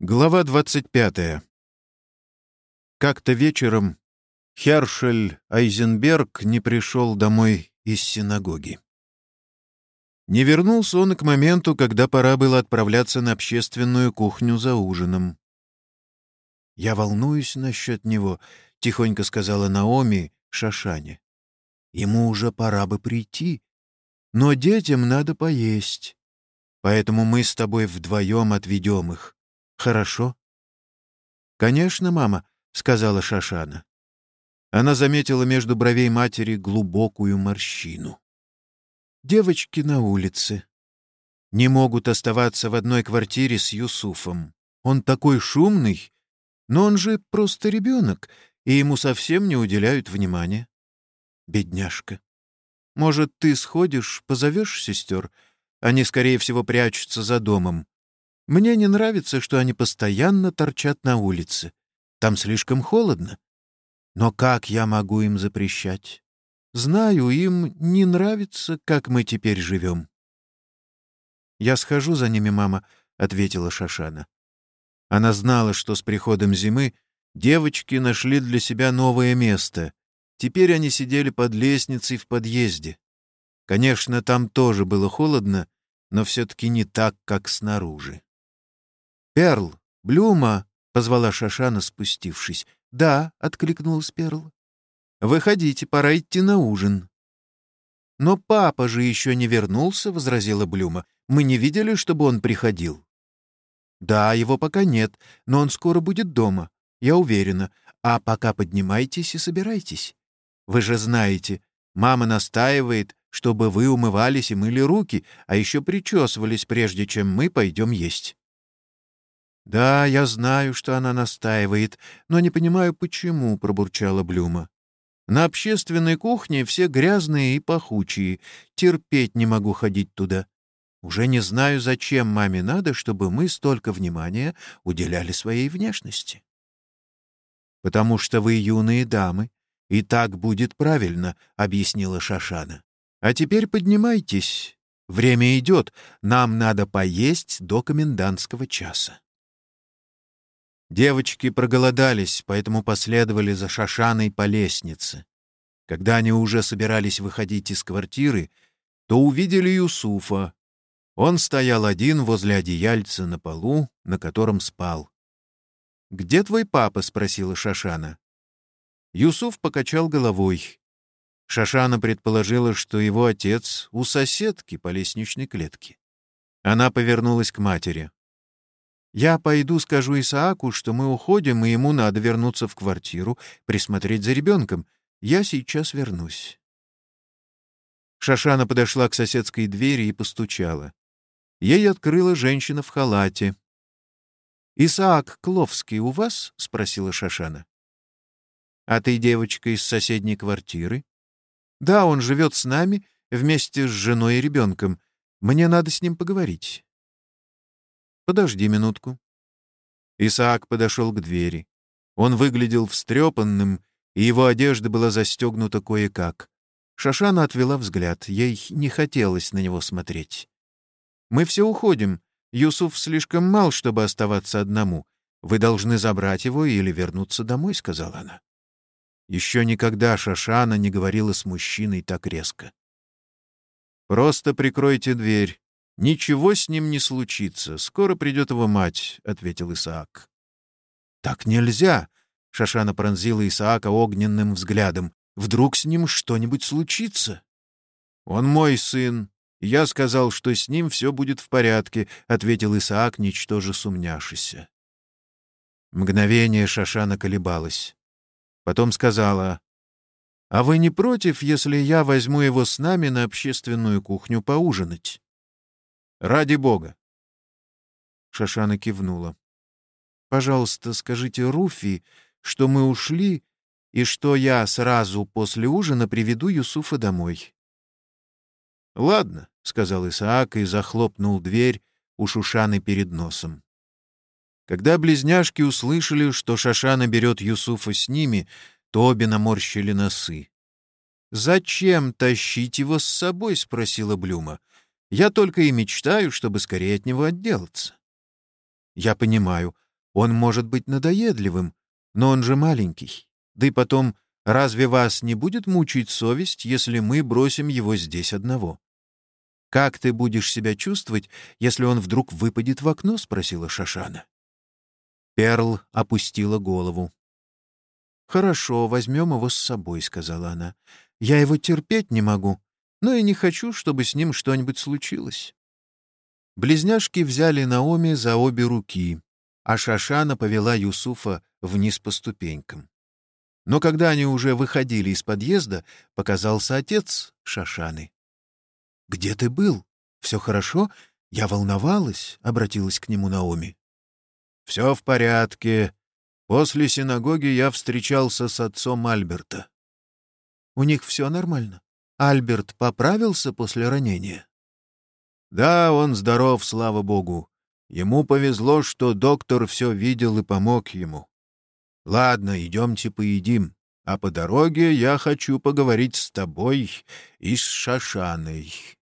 Глава 25. Как-то вечером Хершель Айзенберг не пришел домой из синагоги. Не вернулся он к моменту, когда пора было отправляться на общественную кухню за ужином. «Я волнуюсь насчет него», — тихонько сказала Наоми Шашане. «Ему уже пора бы прийти, но детям надо поесть, поэтому мы с тобой вдвоем отведем их». Хорошо. Конечно, мама, сказала Шашана. Она заметила между бровей матери глубокую морщину. Девочки на улице. Не могут оставаться в одной квартире с Юсуфом. Он такой шумный, но он же просто ребенок, и ему совсем не уделяют внимания. Бедняжка. Может, ты сходишь, позовешь сестер? Они, скорее всего, прячутся за домом. Мне не нравится, что они постоянно торчат на улице. Там слишком холодно. Но как я могу им запрещать? Знаю, им не нравится, как мы теперь живем. «Я схожу за ними, мама», — ответила Шашана. Она знала, что с приходом зимы девочки нашли для себя новое место. Теперь они сидели под лестницей в подъезде. Конечно, там тоже было холодно, но все-таки не так, как снаружи. «Перл! Блюма!» — позвала Шашана, спустившись. «Да», — откликнулась Перл. «Выходите, пора идти на ужин». «Но папа же еще не вернулся», — возразила Блюма. «Мы не видели, чтобы он приходил». «Да, его пока нет, но он скоро будет дома, я уверена. А пока поднимайтесь и собирайтесь. Вы же знаете, мама настаивает, чтобы вы умывались и мыли руки, а еще причесывались, прежде чем мы пойдем есть». «Да, я знаю, что она настаивает, но не понимаю, почему», — пробурчала Блюма. «На общественной кухне все грязные и пахучие. Терпеть не могу ходить туда. Уже не знаю, зачем маме надо, чтобы мы столько внимания уделяли своей внешности». «Потому что вы юные дамы, и так будет правильно», — объяснила Шашана. «А теперь поднимайтесь. Время идет, нам надо поесть до комендантского часа». Девочки проголодались, поэтому последовали за Шашаной по лестнице. Когда они уже собирались выходить из квартиры, то увидели Юсуфа. Он стоял один возле одеяльца на полу, на котором спал. «Где твой папа?» — спросила Шашана. Юсуф покачал головой. Шашана предположила, что его отец у соседки по лестничной клетке. Она повернулась к матери. Я пойду скажу Исааку, что мы уходим, и ему надо вернуться в квартиру, присмотреть за ребенком. Я сейчас вернусь». Шашана подошла к соседской двери и постучала. Ей открыла женщина в халате. «Исаак Кловский у вас?» — спросила Шашана. «А ты девочка из соседней квартиры?» «Да, он живет с нами, вместе с женой и ребенком. Мне надо с ним поговорить». «Подожди минутку». Исаак подошел к двери. Он выглядел встрепанным, и его одежда была застегнута кое-как. Шашана отвела взгляд, ей не хотелось на него смотреть. «Мы все уходим. Юсуф слишком мал, чтобы оставаться одному. Вы должны забрать его или вернуться домой», — сказала она. Еще никогда Шашана не говорила с мужчиной так резко. «Просто прикройте дверь. «Ничего с ним не случится. Скоро придет его мать», — ответил Исаак. «Так нельзя!» — Шашана пронзила Исаака огненным взглядом. «Вдруг с ним что-нибудь случится?» «Он мой сын. Я сказал, что с ним все будет в порядке», — ответил Исаак, ничтоже сумняшися. Мгновение Шашана колебалась. Потом сказала, «А вы не против, если я возьму его с нами на общественную кухню поужинать?» Ради бога!» Шашана кивнула. «Пожалуйста, скажите Руфи, что мы ушли и что я сразу после ужина приведу Юсуфа домой». «Ладно», — сказал Исаак и захлопнул дверь у Шушаны перед носом. Когда близняшки услышали, что Шашана берет Юсуфа с ними, то обе наморщили носы. «Зачем тащить его с собой?» — спросила Блюма. Я только и мечтаю, чтобы скорее от него отделаться. Я понимаю. Он может быть надоедливым, но он же маленький. Да и потом, разве вас не будет мучить совесть, если мы бросим его здесь одного?» «Как ты будешь себя чувствовать, если он вдруг выпадет в окно?» — спросила Шашана. Перл опустила голову. «Хорошо, возьмем его с собой», — сказала она. «Я его терпеть не могу, но и не хочу, чтобы с ним что-нибудь случилось». Близняшки взяли Наоми за обе руки, а Шашана повела Юсуфа вниз по ступенькам. Но когда они уже выходили из подъезда, показался отец Шашаны. «Где ты был? Все хорошо? Я волновалась», — обратилась к нему Наоми. «Все в порядке. После синагоги я встречался с отцом Альберта». «У них все нормально? Альберт поправился после ранения?» «Да, он здоров, слава богу. Ему повезло, что доктор все видел и помог ему. Ладно, идемте поедим, а по дороге я хочу поговорить с тобой и с Шашаной».